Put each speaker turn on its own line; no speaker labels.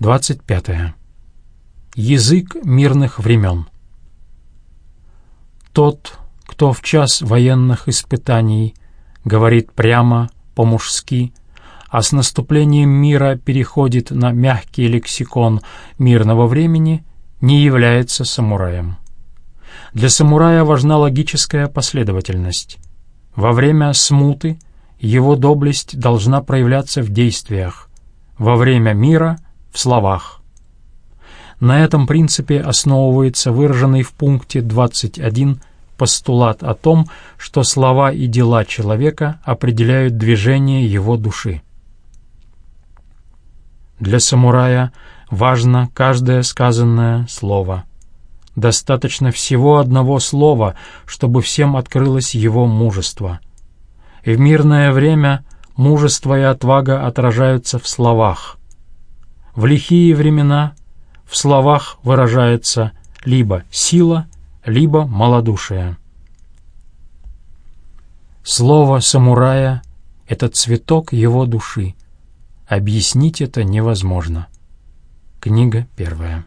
25. Язык мирных времен. Тот, кто в час военных испытаний говорит прямо, по-мужски, а с наступлением мира переходит на мягкий лексикон мирного времени, не является самураем. Для самурая важна логическая последовательность. Во время смуты его доблесть должна проявляться в действиях, во время мира — в словах. На этом принципе основывается выраженный в пункте 21 постулат о том, что слова и дела человека определяют движение его души. Для самурая важно каждое сказанное слово. Достаточно всего одного слова, чтобы всем открылось его мужество. И в мирное время мужество и отвага отражаются в словах. В лихие времена в словах выражается либо сила, либо малодушие. Слово самурая — это цветок его души. Объяснить это невозможно. Книга первая.